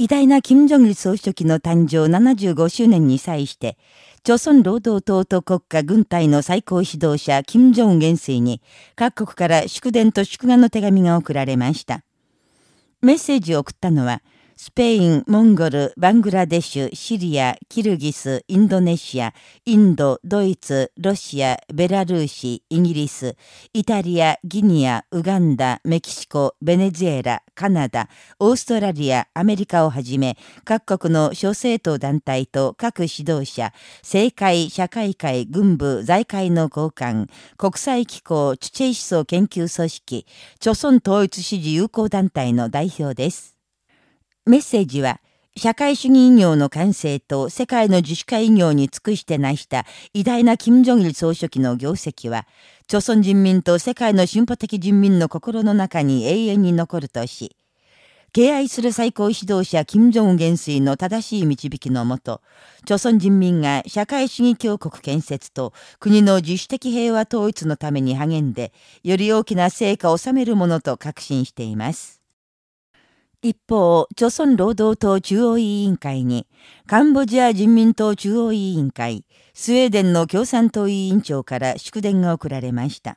偉大な金正日総書記の誕生75周年に際して、朝鮮労働党と国家軍隊の最高指導者金正恩元帥に各国から祝電と祝賀の手紙が送られました。メッセージを送ったのは、スペイン、モンゴル、バングラデシュ、シリア、キルギス、インドネシア、インド、ドイツ、ロシア、ベラルーシ、イギリス、イタリア、ギニア、ウガンダ、メキシコ、ベネズエラ、カナダ、オーストラリア、アメリカをはじめ、各国の諸政党団体と各指導者、政界、社会界、軍部、財界の交換、国際機構、チュチェイ思想研究組織、朝鮮統一支持友好団体の代表です。メッセージは、社会主義医業の完成と世界の自主化医業に尽くして成した偉大な金正日総書記の業績は、朝鮮人民と世界の進歩的人民の心の中に永遠に残るとし、敬愛する最高指導者金正恩元帥の正しい導きのもと、朝鮮人民が社会主義強国建設と国の自主的平和統一のために励んで、より大きな成果を収めるものと確信しています。一方、朝鮮労働党中央委員会に、カンボジア人民党中央委員会、スウェーデンの共産党委員長から祝電が送られました。